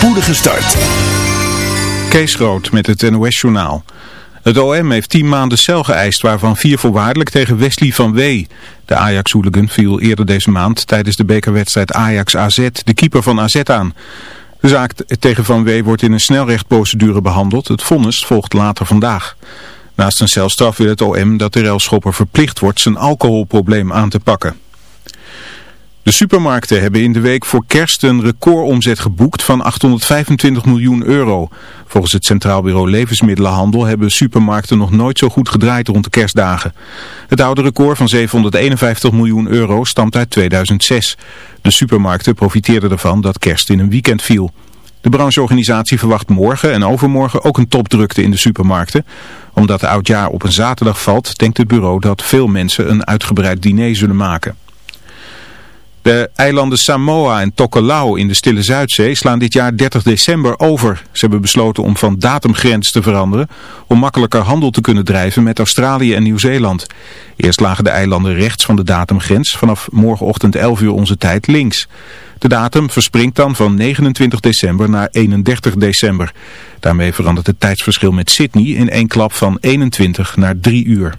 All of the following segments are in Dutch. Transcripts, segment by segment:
spoedige start. Kees Groot met het NOS-journaal. Het OM heeft tien maanden cel geëist, waarvan vier voorwaardelijk tegen Wesley van Wee. De Ajax-hooligan viel eerder deze maand tijdens de bekerwedstrijd Ajax-AZ de keeper van AZ aan. De zaak tegen Van Wee wordt in een snelrechtprocedure behandeld. Het vonnis volgt later vandaag. Naast een celstraf wil het OM dat de railschopper verplicht wordt zijn alcoholprobleem aan te pakken. De supermarkten hebben in de week voor kerst een recordomzet geboekt van 825 miljoen euro. Volgens het Centraal Bureau Levensmiddelenhandel hebben supermarkten nog nooit zo goed gedraaid rond de kerstdagen. Het oude record van 751 miljoen euro stamt uit 2006. De supermarkten profiteerden ervan dat kerst in een weekend viel. De brancheorganisatie verwacht morgen en overmorgen ook een topdrukte in de supermarkten. Omdat de oudjaar op een zaterdag valt, denkt het bureau dat veel mensen een uitgebreid diner zullen maken. De eilanden Samoa en Tokelau in de Stille Zuidzee slaan dit jaar 30 december over. Ze hebben besloten om van datumgrens te veranderen om makkelijker handel te kunnen drijven met Australië en Nieuw-Zeeland. Eerst lagen de eilanden rechts van de datumgrens, vanaf morgenochtend 11 uur onze tijd links. De datum verspringt dan van 29 december naar 31 december. Daarmee verandert het tijdsverschil met Sydney in één klap van 21 naar 3 uur.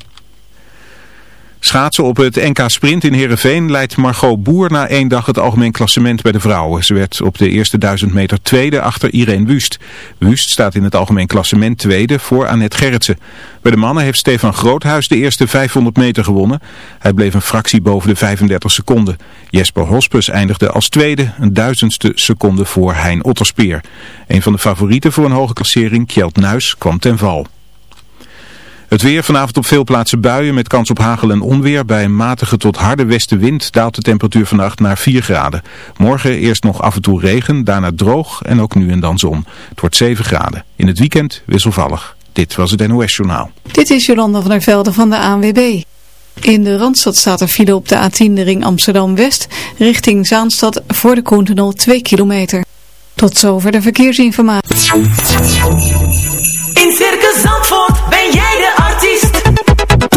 Schaatsen op het NK Sprint in Heerenveen leidt Margot Boer na één dag het algemeen klassement bij de vrouwen. Ze werd op de eerste duizend meter tweede achter Irene Wust. Wust staat in het algemeen klassement tweede voor Annette Gerritsen. Bij de mannen heeft Stefan Groothuis de eerste 500 meter gewonnen. Hij bleef een fractie boven de 35 seconden. Jesper Hospes eindigde als tweede, een duizendste seconde voor Hein Otterspeer. Een van de favorieten voor een hoge klassering, Kjeld Nuis, kwam ten val. Het weer vanavond op veel plaatsen buien met kans op hagel en onweer. Bij een matige tot harde westenwind daalt de temperatuur vannacht naar 4 graden. Morgen eerst nog af en toe regen, daarna droog en ook nu en dan zon. Het wordt 7 graden. In het weekend wisselvallig. Dit was het NOS Journaal. Dit is Jolanda van der Velde van de ANWB. In de Randstad staat er file op de A10 de ring Amsterdam-West richting Zaanstad voor de Koentunnel 2 kilometer. Tot zover de verkeersinformatie. In Circus Zandvoort ben jij de.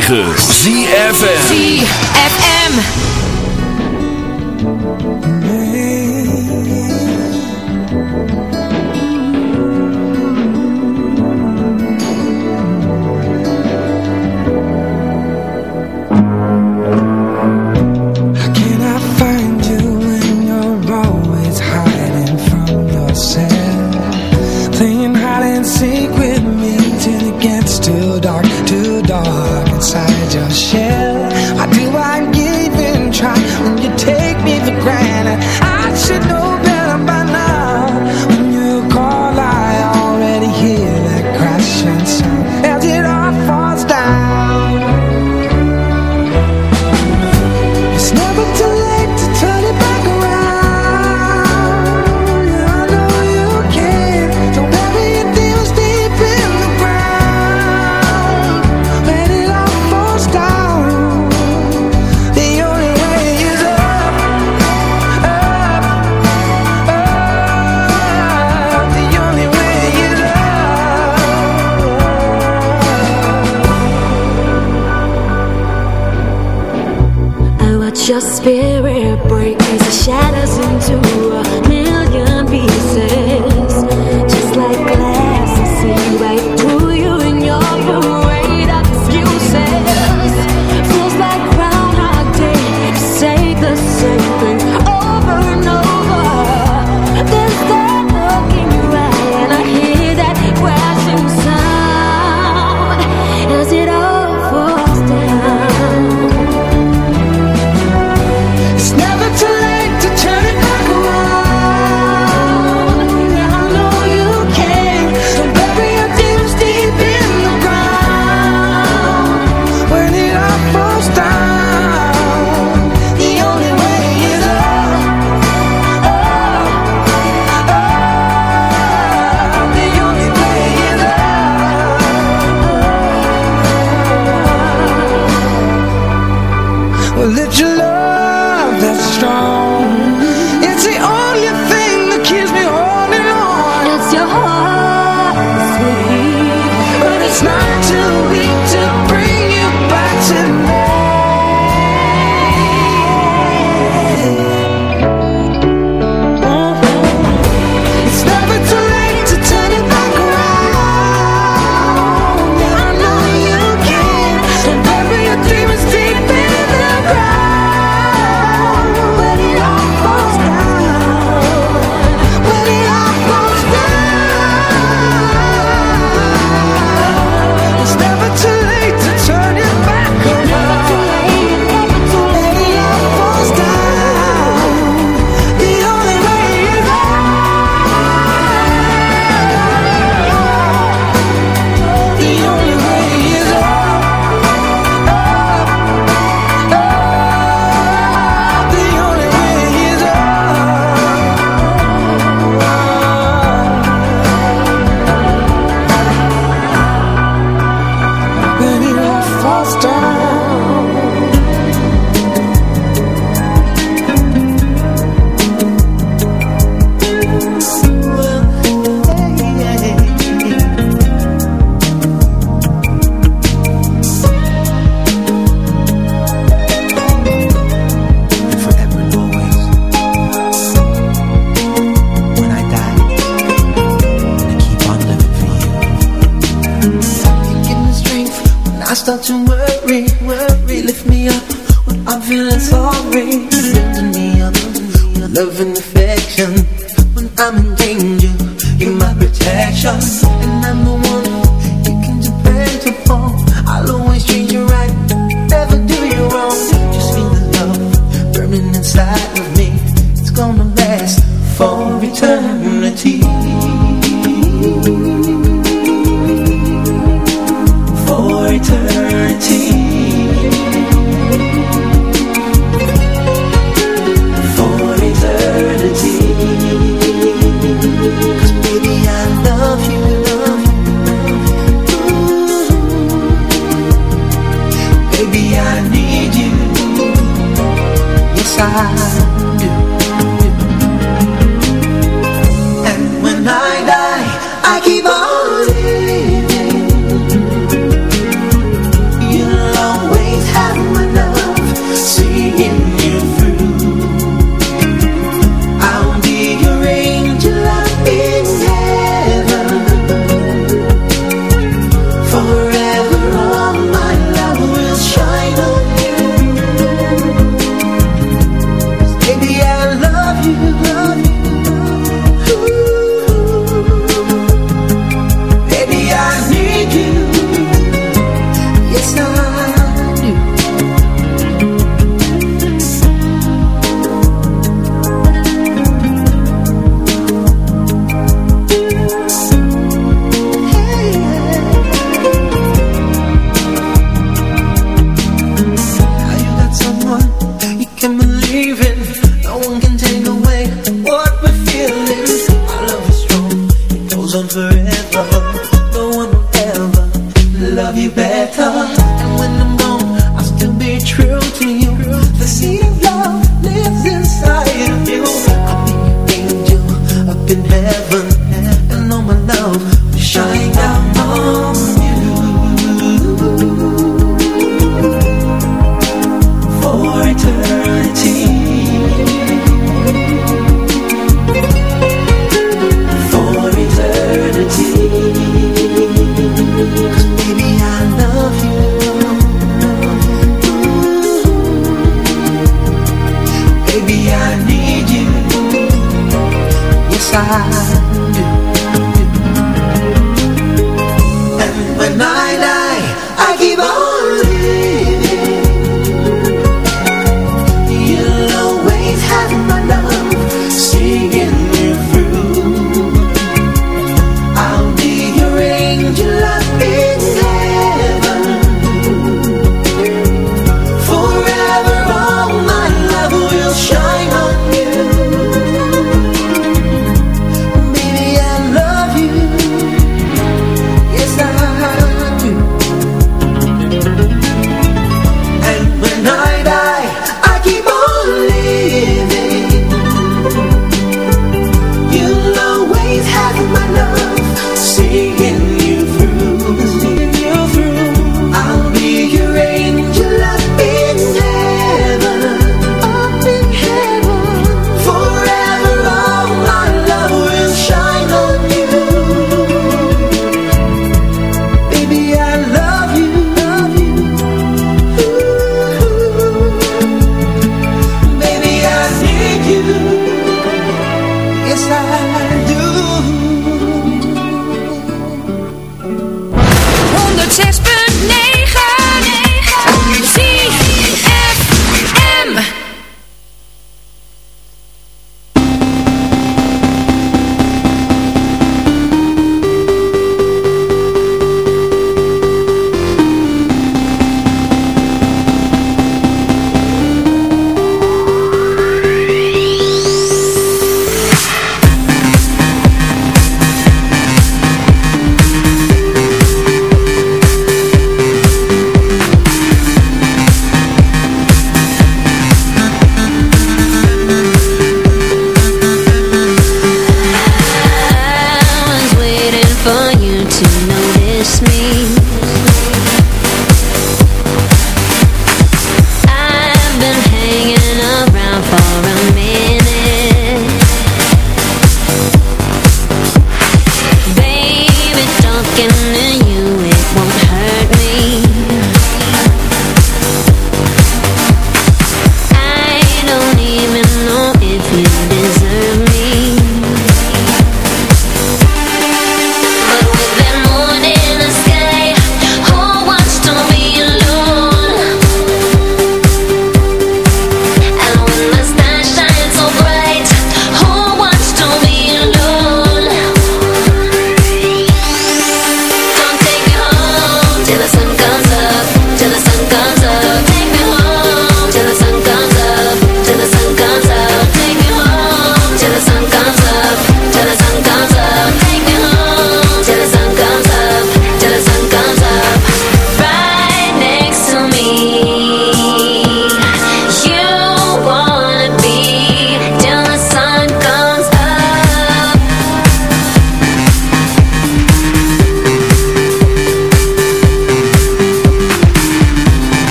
9.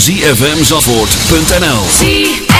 www.zfmzandvoort.nl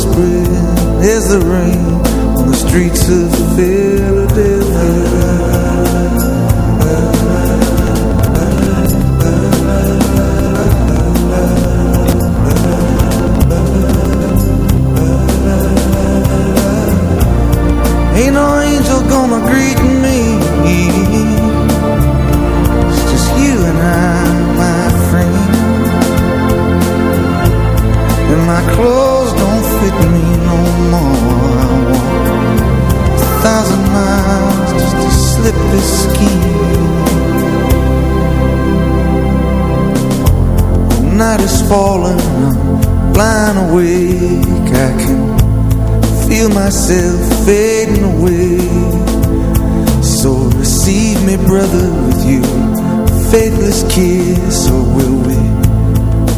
Whispering as the rain on the streets of Philadelphia. Ain't no angel gonna greet me It's just you and I, my friend my clothes fit me no more. I a thousand miles just to slip this skin The night is falling, I'm blind awake. I can feel myself fading away. So receive me brother with you. Faithless kiss Or will we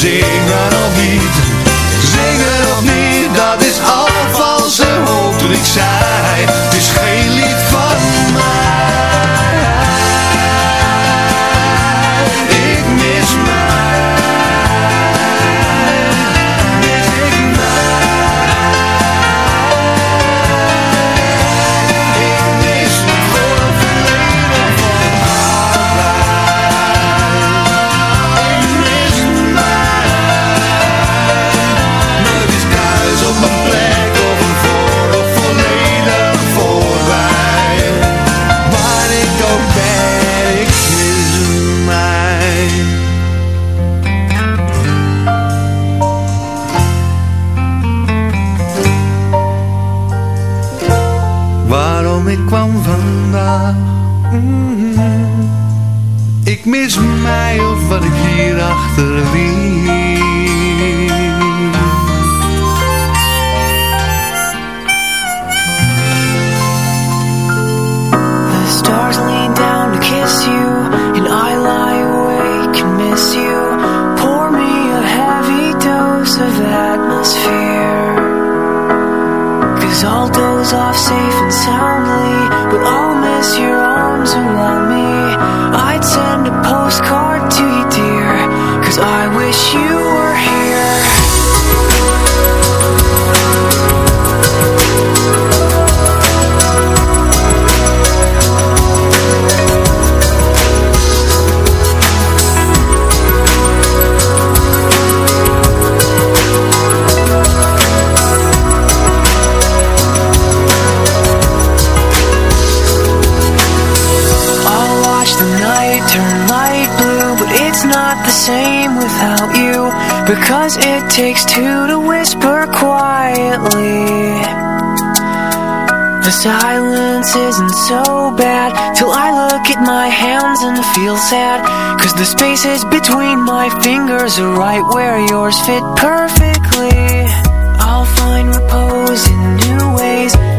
Zingen of niet, zingen of niet, dat is al valse hoop toen ik zei. The silence isn't so bad Till I look at my hands and feel sad. Cause the spaces between my fingers Are right where yours fit perfectly. I'll find repose in new ways.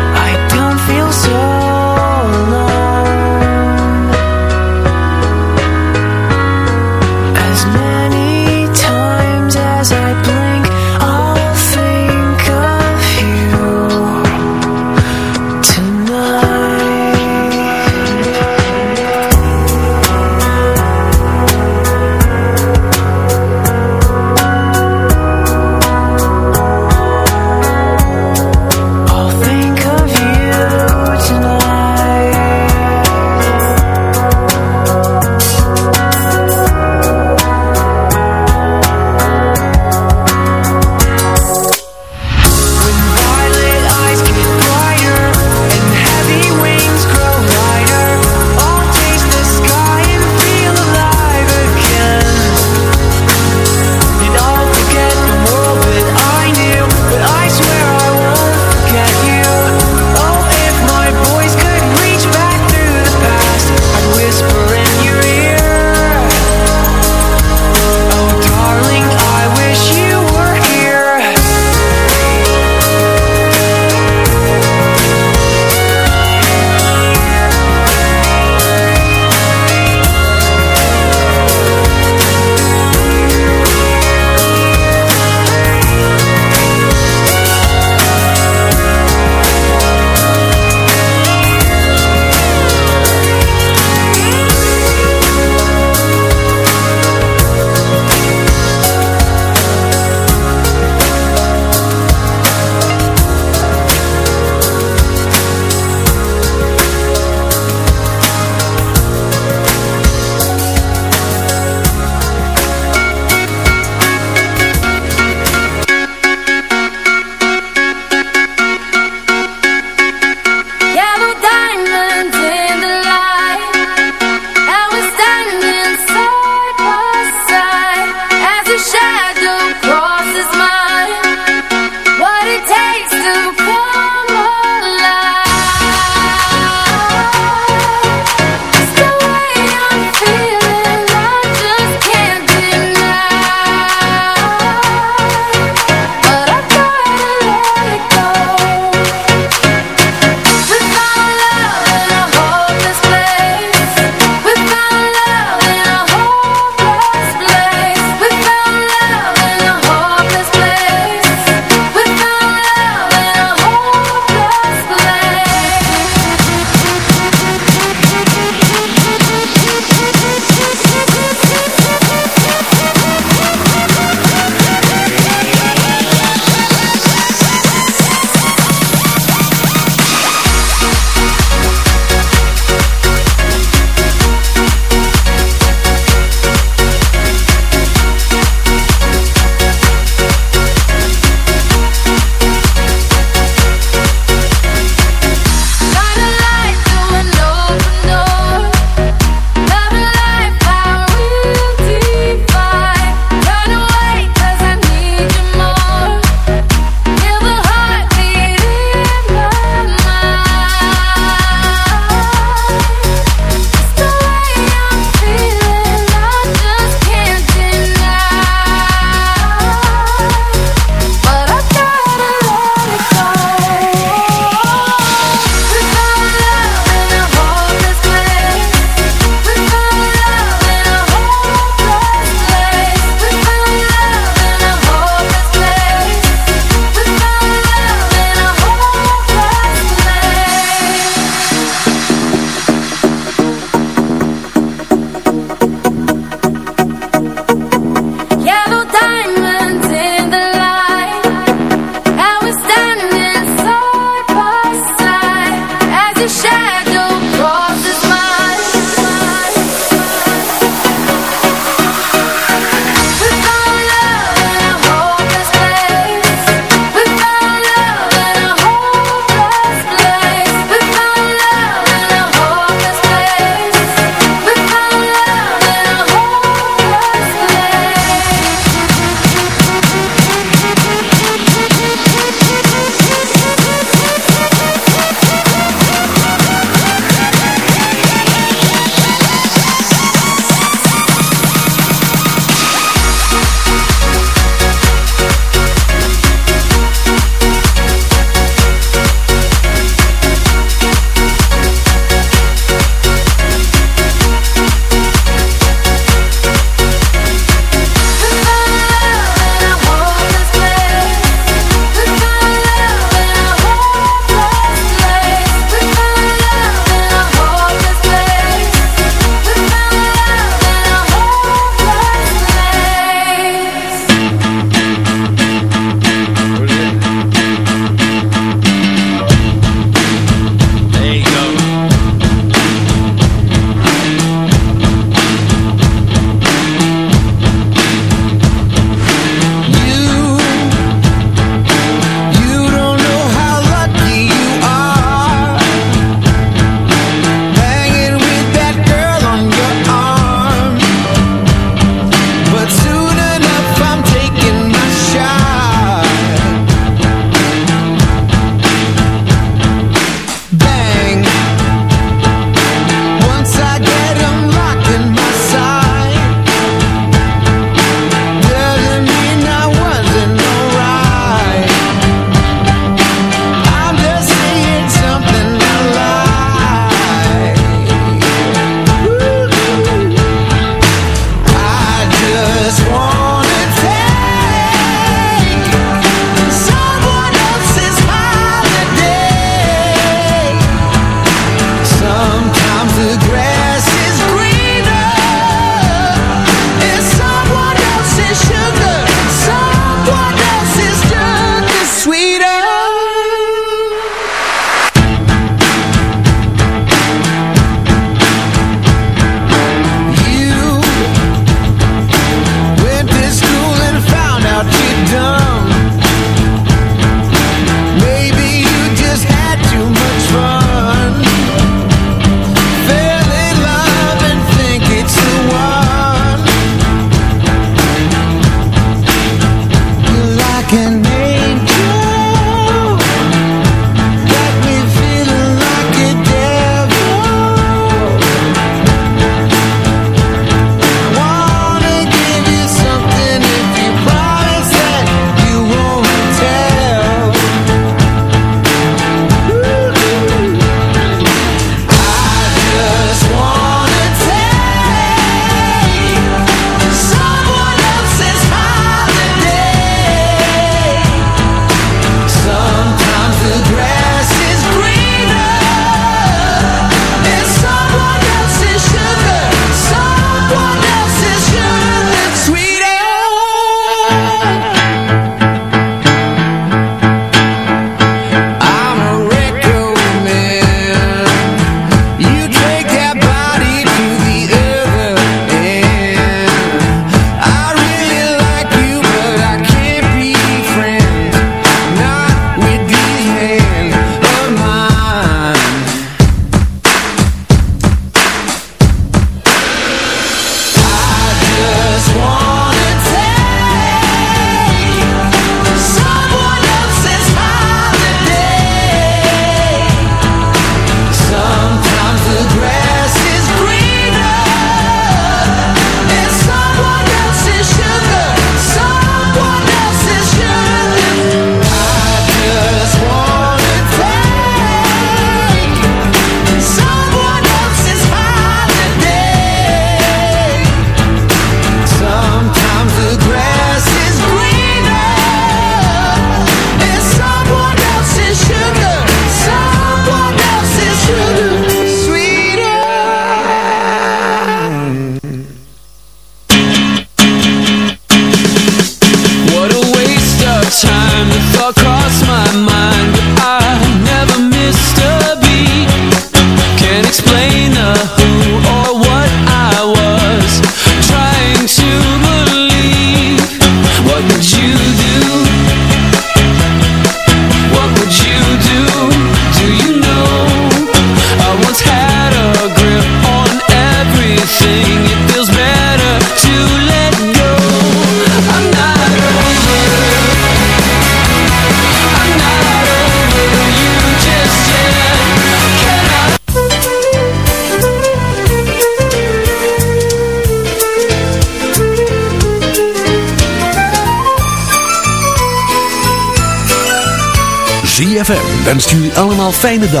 Fijne dag.